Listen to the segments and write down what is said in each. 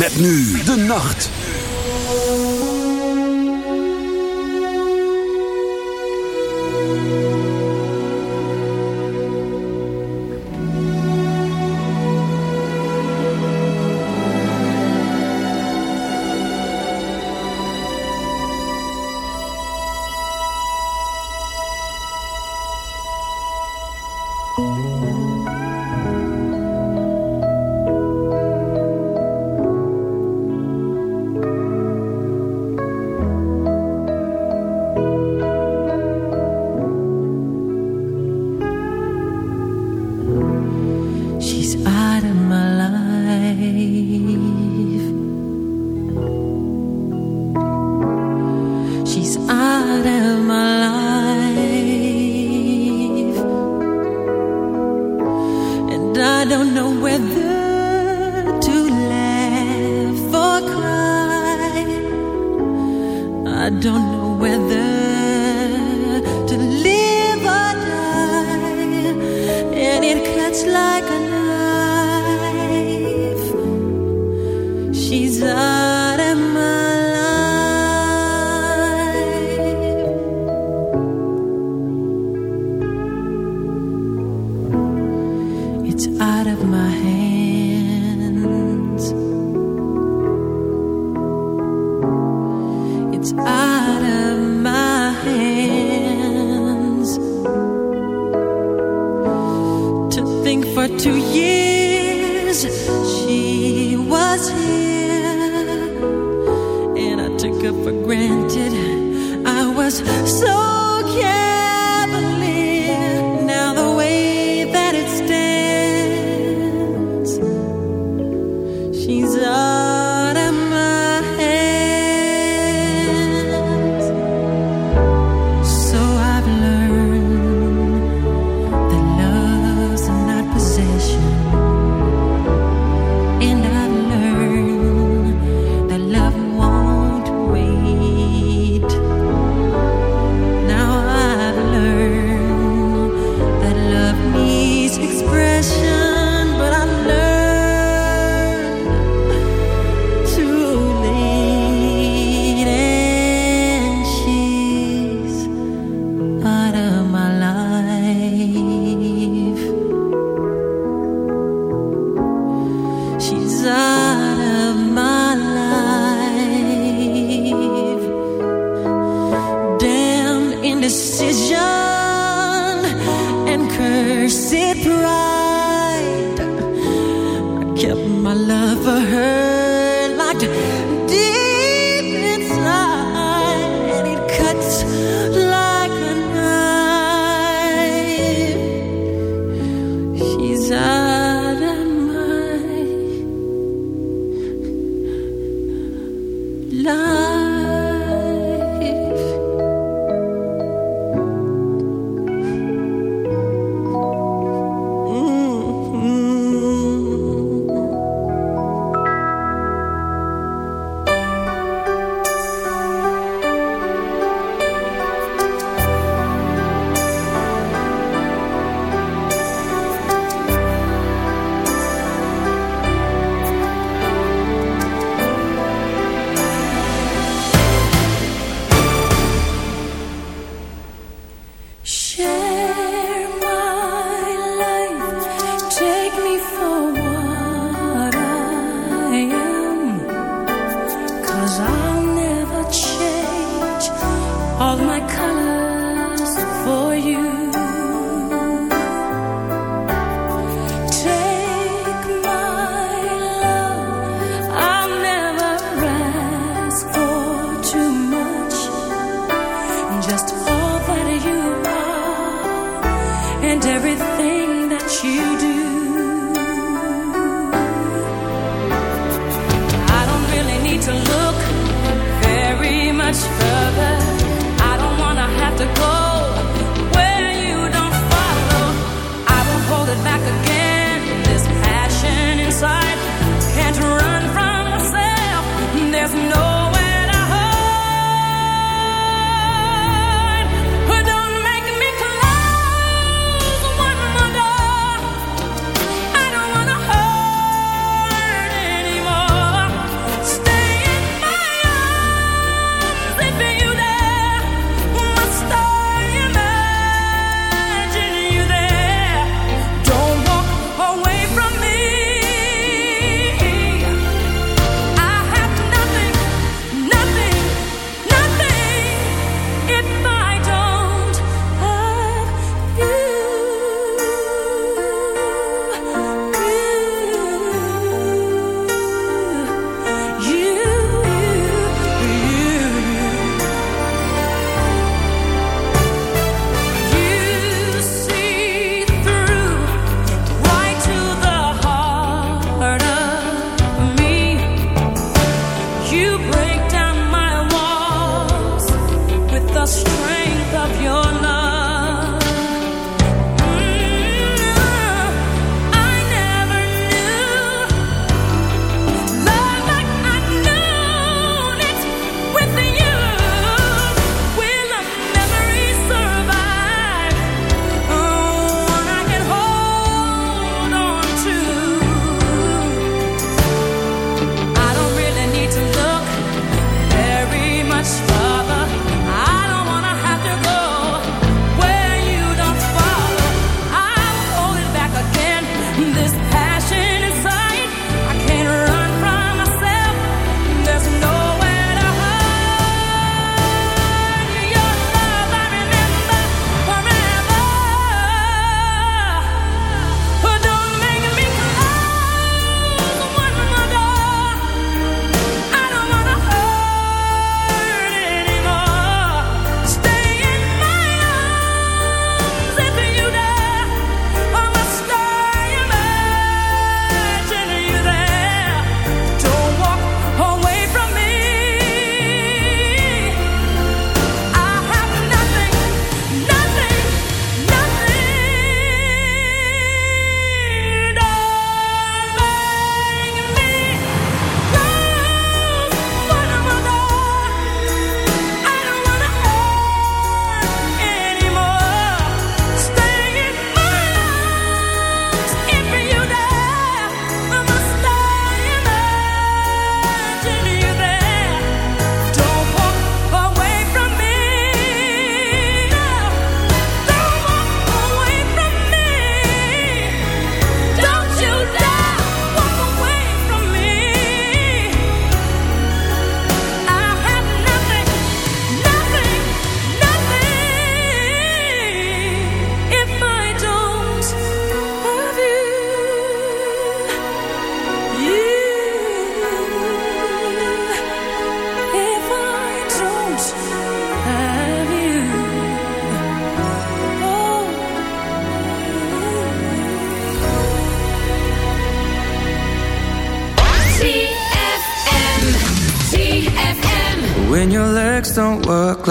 Met nu de nacht.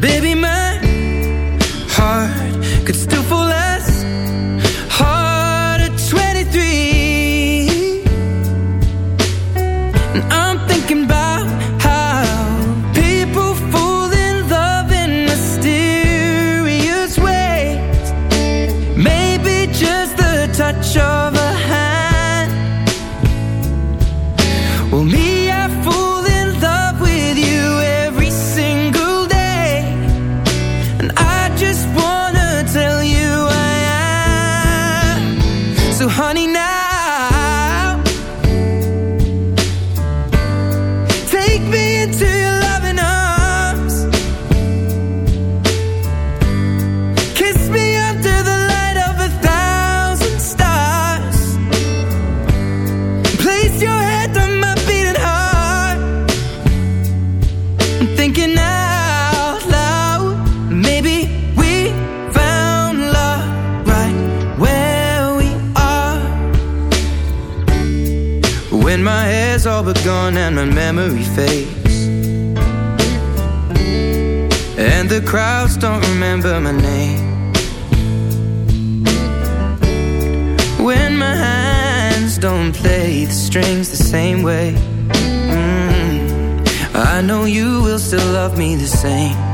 Baby love me the same.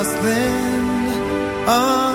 us then. Oh.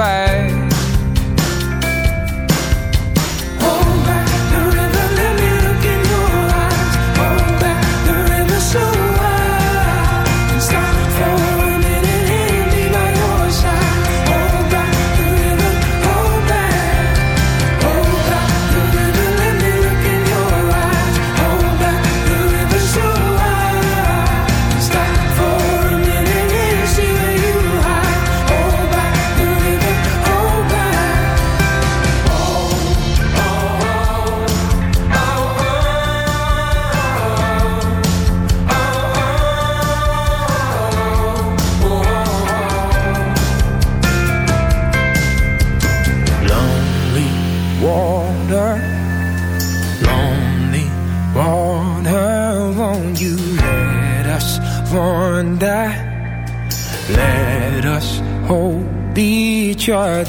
back het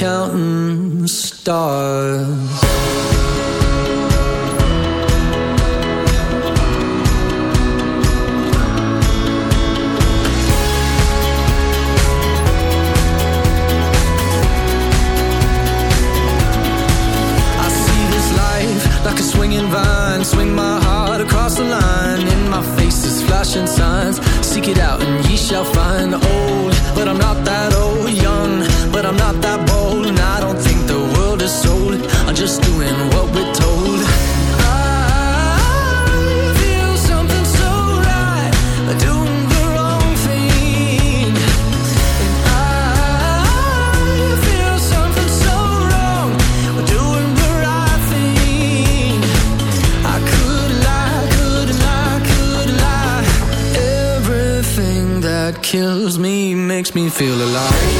Counting stars. Feel alive.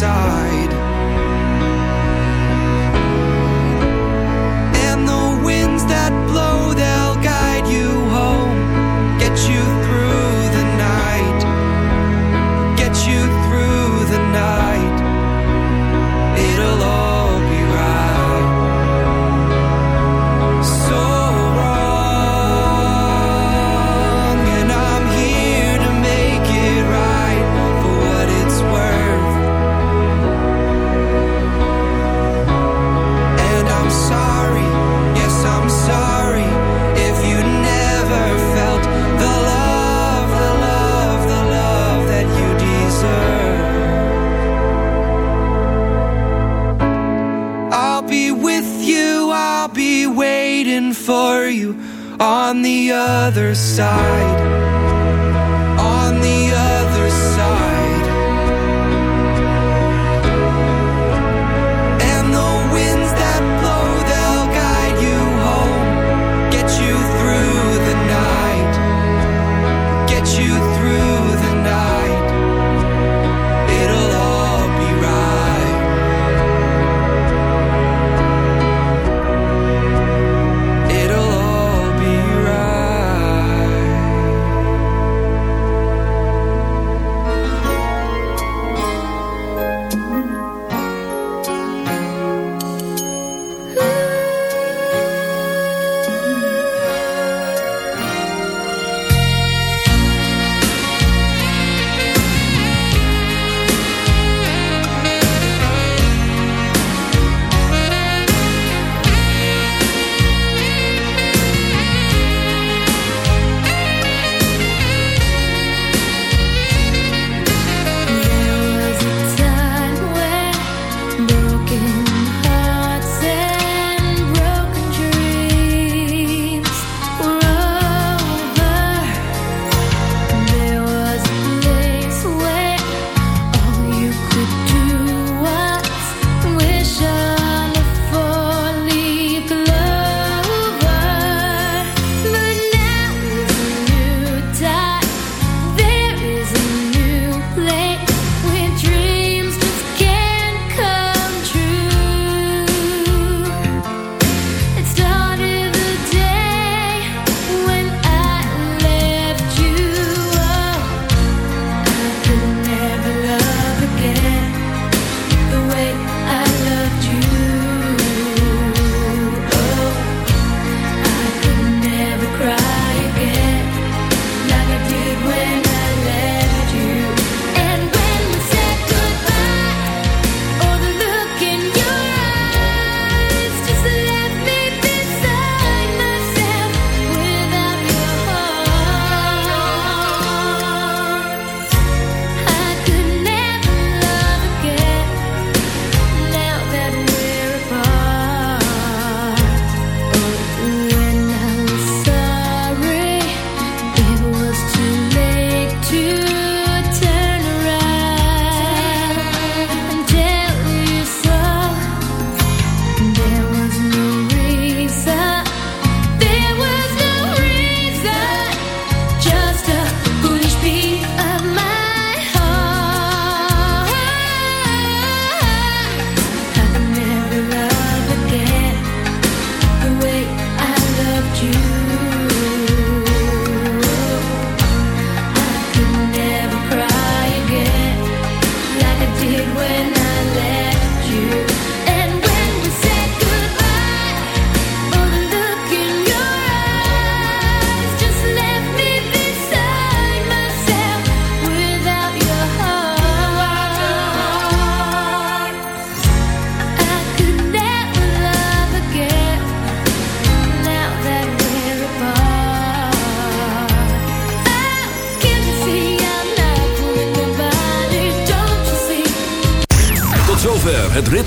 side. on the other side.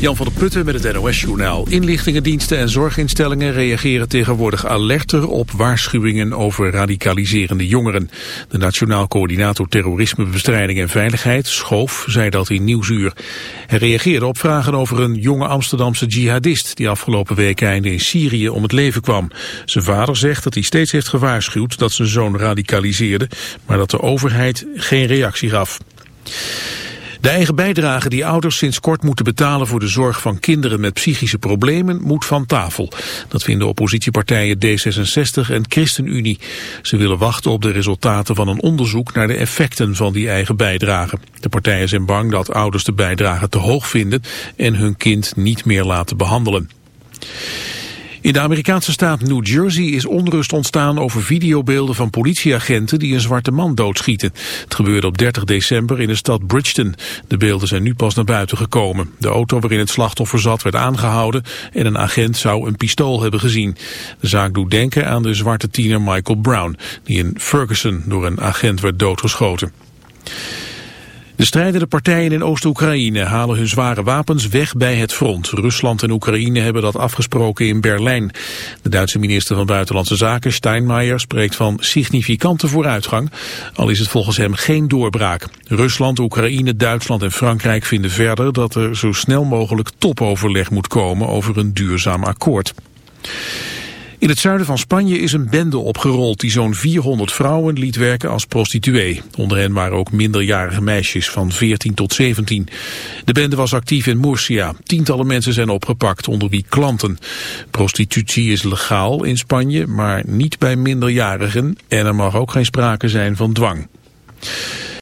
Jan van der Putten met het NOS-journaal. Inlichtingendiensten en zorginstellingen reageren tegenwoordig alerter op waarschuwingen over radicaliserende jongeren. De Nationaal Coördinator Terrorismebestrijding en Veiligheid, Schoof, zei dat in Nieuwsuur. Hij reageerde op vragen over een jonge Amsterdamse jihadist die afgelopen week einde in Syrië om het leven kwam. Zijn vader zegt dat hij steeds heeft gewaarschuwd dat zijn zoon radicaliseerde, maar dat de overheid geen reactie gaf. De eigen bijdrage die ouders sinds kort moeten betalen voor de zorg van kinderen met psychische problemen moet van tafel. Dat vinden oppositiepartijen D66 en ChristenUnie. Ze willen wachten op de resultaten van een onderzoek naar de effecten van die eigen bijdrage. De partijen zijn bang dat ouders de bijdrage te hoog vinden en hun kind niet meer laten behandelen. In de Amerikaanse staat New Jersey is onrust ontstaan over videobeelden van politieagenten die een zwarte man doodschieten. Het gebeurde op 30 december in de stad Bridgeton. De beelden zijn nu pas naar buiten gekomen. De auto waarin het slachtoffer zat werd aangehouden en een agent zou een pistool hebben gezien. De zaak doet denken aan de zwarte tiener Michael Brown, die in Ferguson door een agent werd doodgeschoten. De strijdende partijen in Oost-Oekraïne halen hun zware wapens weg bij het front. Rusland en Oekraïne hebben dat afgesproken in Berlijn. De Duitse minister van Buitenlandse Zaken, Steinmeier, spreekt van significante vooruitgang, al is het volgens hem geen doorbraak. Rusland, Oekraïne, Duitsland en Frankrijk vinden verder dat er zo snel mogelijk topoverleg moet komen over een duurzaam akkoord. In het zuiden van Spanje is een bende opgerold die zo'n 400 vrouwen liet werken als prostituee. Onder hen waren ook minderjarige meisjes van 14 tot 17. De bende was actief in Murcia. Tientallen mensen zijn opgepakt, onder wie klanten. Prostitutie is legaal in Spanje, maar niet bij minderjarigen en er mag ook geen sprake zijn van dwang.